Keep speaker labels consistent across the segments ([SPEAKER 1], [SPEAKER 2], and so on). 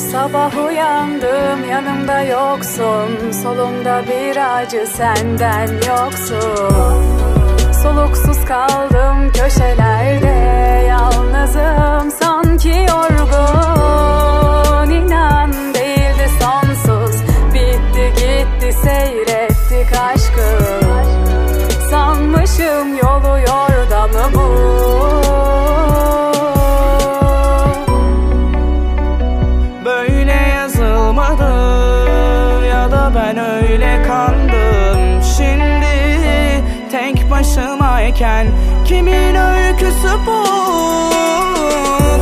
[SPEAKER 1] Sabah uyandım yanımda yoksun. Solumda bir acı senden yoksun. Soluksuz kaldım köşelerde. Yalnızım sanki
[SPEAKER 2] ben öyle kandım. Şimdi tek başımayken kimin öyküsü bu?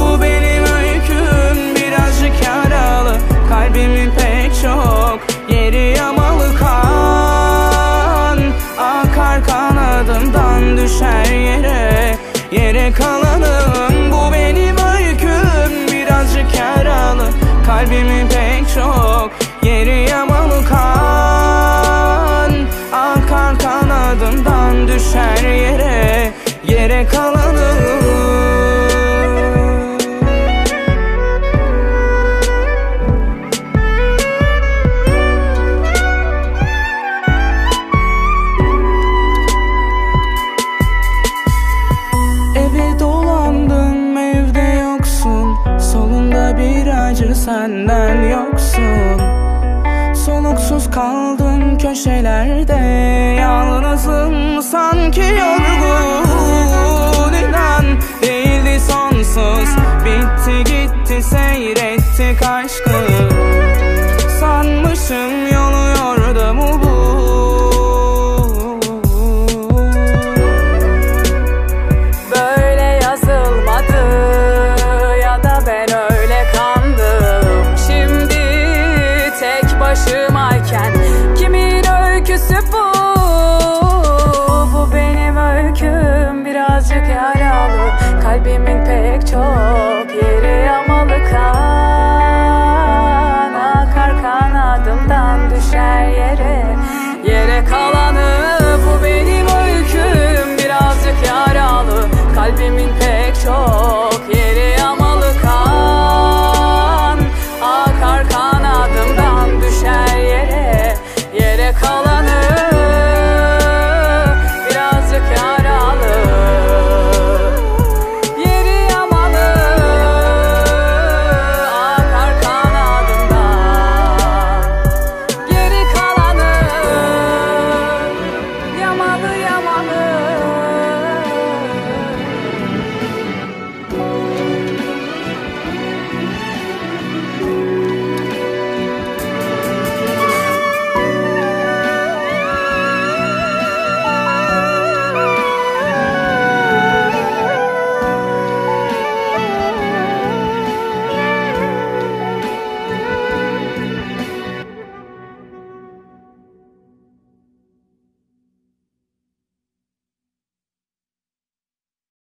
[SPEAKER 2] Bu benim öyküm. Birazcık yaralı. Kalbimin pek çok yeri yamalı kan. Akar kanadımdan düşer yere Yere kalanım bu benim öyküm. Birazcık yaralı. Kalbimin pek çok yeri yamalı kan Akar kanadımdan düşer yere Yere acı senden yoksun Soluksuz kaldım köşelerde. Yalnızım sanki yorgun. İnan değildi sonsuz. Bitti gitti seyrettik aşkı
[SPEAKER 1] taşımayken Kimin öyküsü bu? Bu benim öyküm birazcık yaralı. Kalbimin pek çok yeri yamalı kan. Akar kan adımdan düşer yere. Yere kan